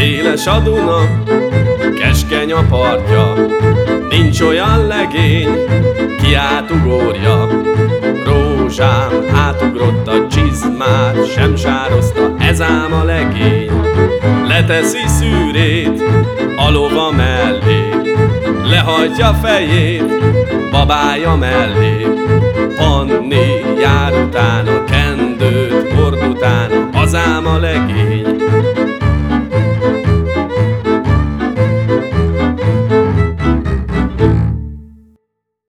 Széles a Duna, keskeny a partja, Nincs olyan legény, ki átugorja. Rózsám átugrott a csizmát, Sem sározta ez ám a legény. Leteszi szűrét a lova mellé, Lehajtja fejét babája mellé. Panni jár utána, kendőt kord utána, az ám a legény.